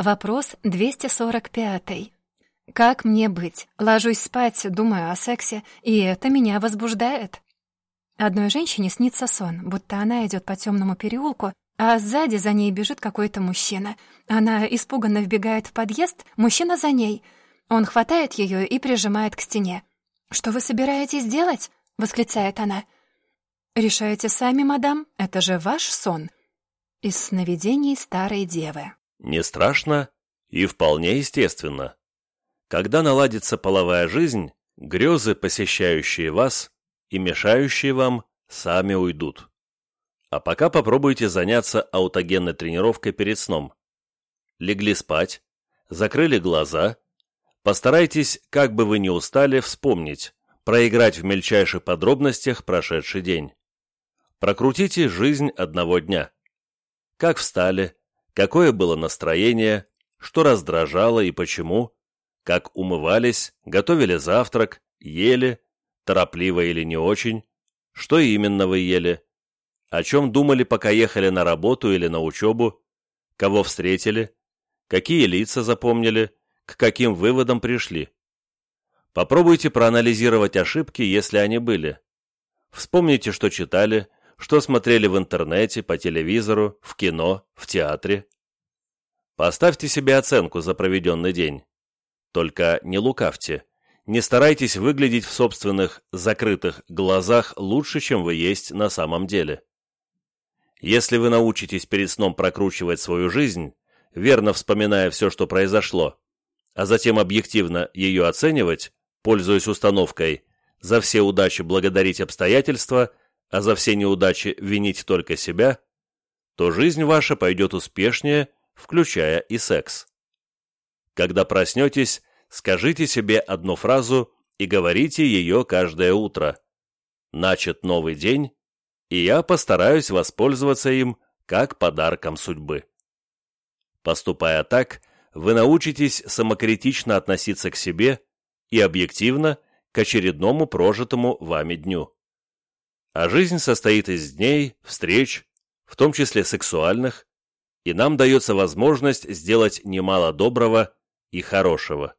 Вопрос 245. Как мне быть? Ложусь спать, думаю о сексе, и это меня возбуждает. Одной женщине снится сон, будто она идет по темному переулку, а сзади за ней бежит какой-то мужчина. Она испуганно вбегает в подъезд, мужчина за ней. Он хватает ее и прижимает к стене. «Что вы собираетесь делать?» — восклицает она. «Решаете сами, мадам, это же ваш сон». Из сновидений старой девы. Не страшно и вполне естественно. Когда наладится половая жизнь, грезы, посещающие вас и мешающие вам, сами уйдут. А пока попробуйте заняться аутогенной тренировкой перед сном. Легли спать, закрыли глаза, постарайтесь, как бы вы ни устали, вспомнить, проиграть в мельчайших подробностях прошедший день. Прокрутите жизнь одного дня. Как встали, какое было настроение, что раздражало и почему, как умывались, готовили завтрак, ели, торопливо или не очень, что именно вы ели, о чем думали, пока ехали на работу или на учебу, кого встретили, какие лица запомнили, к каким выводам пришли. Попробуйте проанализировать ошибки, если они были. Вспомните, что читали, что смотрели в интернете, по телевизору, в кино, в театре. Поставьте себе оценку за проведенный день. Только не лукавьте. Не старайтесь выглядеть в собственных закрытых глазах лучше, чем вы есть на самом деле. Если вы научитесь перед сном прокручивать свою жизнь, верно вспоминая все, что произошло, а затем объективно ее оценивать, пользуясь установкой «за все удачи благодарить обстоятельства, а за все неудачи винить только себя», то жизнь ваша пойдет успешнее, включая и секс. Когда проснетесь, скажите себе одну фразу и говорите ее каждое утро. Начат новый день, и я постараюсь воспользоваться им как подарком судьбы. Поступая так, вы научитесь самокритично относиться к себе и объективно к очередному прожитому вами дню. А жизнь состоит из дней, встреч, в том числе сексуальных, и нам дается возможность сделать немало доброго и хорошего.